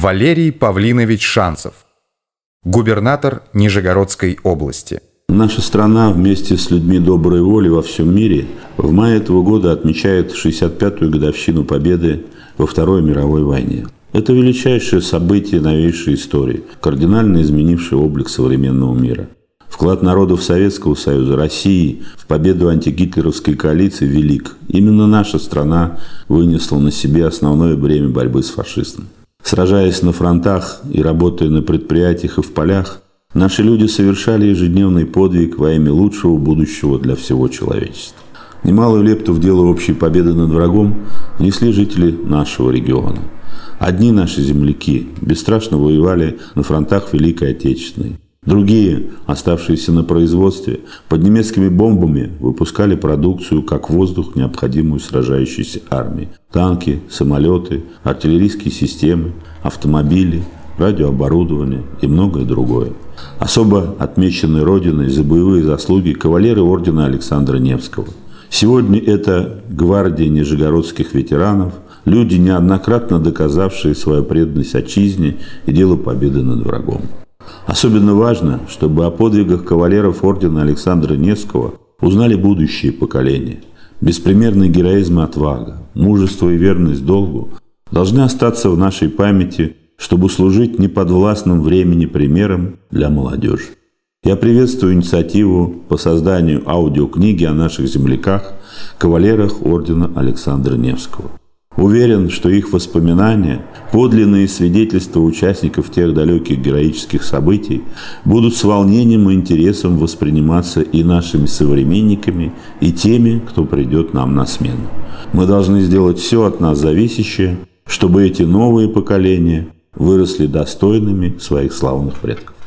Валерий Павлинович Шанцев, губернатор Нижегородской области. Наша страна вместе с людьми доброй воли во всем мире в мае этого года отмечает 65-ю годовщину победы во Второй мировой войне. Это величайшее событие новейшей истории, кардинально изменившее облик современного мира. Вклад народов Советского Союза, России в победу антигитлеровской коалиции велик. Именно наша страна вынесла на себе основное бремя борьбы с фашизмом. Сражаясь на фронтах и работая на предприятиях и в полях, наши люди совершали ежедневный подвиг во имя лучшего будущего для всего человечества. Немалую лепту в дело общей победы над врагом внесли жители нашего региона. Одни наши земляки бесстрашно воевали на фронтах Великой Отечественной. Другие, оставшиеся на производстве, под немецкими бомбами выпускали продукцию как воздух, необходимую сражающейся армии. Танки, самолеты, артиллерийские системы, автомобили, радиооборудование и многое другое. Особо отмечены Родиной за боевые заслуги кавалеры ордена Александра Невского. Сегодня это гвардия нижегородских ветеранов, люди, неоднократно доказавшие свою преданность отчизне и делу победы над врагом. Особенно важно, чтобы о подвигах кавалеров ордена Александра Невского узнали будущие поколения. Беспримерный героизм и отвага, мужество и верность долгу должны остаться в нашей памяти, чтобы служить неподвластным времени примером для молодежи. Я приветствую инициативу по созданию аудиокниги о наших земляках, кавалерах ордена Александра Невского. Уверен, что их воспоминания, подлинные свидетельства участников тех далеких героических событий будут с волнением и интересом восприниматься и нашими современниками, и теми, кто придет нам на смену. Мы должны сделать все от нас зависящее, чтобы эти новые поколения выросли достойными своих славных предков.